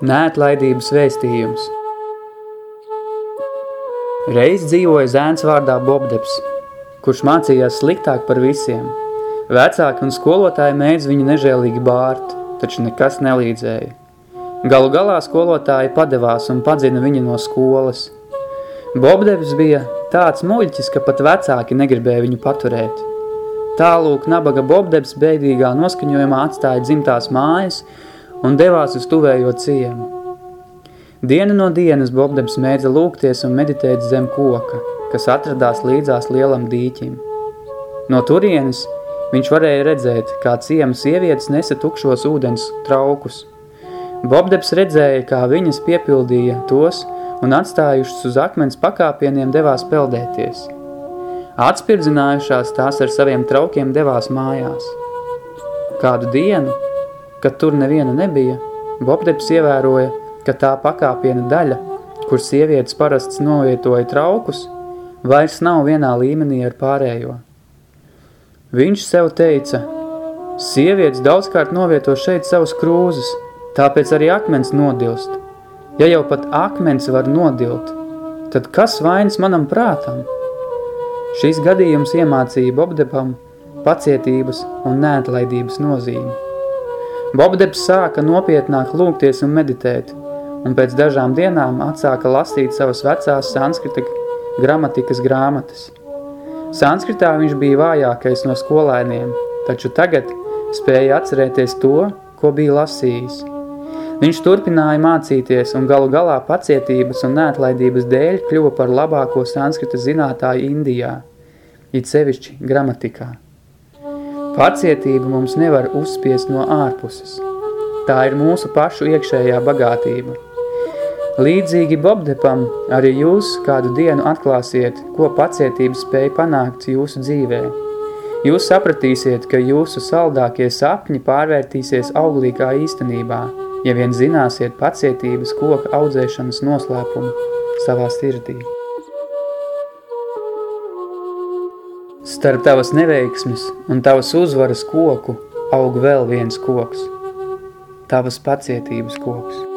Nētlaidības vēstījums Reiz dzīvoja zēns vārdā Bobdeps, kurš mācījās sliktāk par visiem. Vecāki un skolotāji mēdz viņu nežēlīgi bārt, taču nekas nelīdzēja. Galu galā skolotāji padevās un padzina viņu no skolas. Bobdeps bija tāds muļķis, ka pat vecāki negribēja viņu paturēt. Tālūk nabaga Bobdeps beidīgā noskaņojumā atstāja dzimtās mājas un devās uz tuvējo ciemu. Dienu no dienas Bobdebs mēdza lūgties un meditēt zem koka, kas atradās līdzās lielam dīķim. No turienes viņš varēja redzēt, kā ciema sievietes nesa tukšos ūdens traukus. Bobdebs redzēja, kā viņas piepildīja tos un atstājušas uz akmens pakāpieniem devās peldēties. Atspirdzinājušās tās ar saviem traukiem devās mājās. Kādu dienu Kad tur neviena nebija, Bobdeps ievēroja, ka tā pakāpiena daļa, kur sievietes parasts novietoja traukus, vairs nav vienā līmenī ar pārējo. Viņš sev teica, sievietes daudzkārt novieto šeit savus krūzus, tāpēc arī akmens nodilst. Ja jau pat akmens var nodilt, tad kas vainas manam prātam? Šīs gadījums iemācīja Bobdepam pacietības un neatlaidības nozīmi. Bobdeps sāka nopietnāk lūgties un meditēt, un pēc dažām dienām atsāka lasīt savas vecās sanskrita gramatikas grāmatas. Sanskritā viņš bija vājākais no skolēniem, taču tagad spēja atcerēties to, ko bija lasījis. Viņš turpināja mācīties un galu galā pacietības un neatlaidības dēļ kļuva par labāko sanskrita zinātāju Indijā, it sevišķi gramatikā. Pacietību mums nevar uzspiest no ārpuses. Tā ir mūsu pašu iekšējā bagātība. Līdzīgi Bobdepam arī jūs kādu dienu atklāsiet, ko pacietība spēja panākt jūsu dzīvē. Jūs sapratīsiet, ka jūsu saldākie sapņi pārvērtīsies auglīgā īstenībā, ja vien zināsiet pacietības koka audzēšanas noslēpumu savā sirdī. Starp tavas neveiksmes un tavas uzvaras koku aug vēl viens koks, tavas pacietības koks.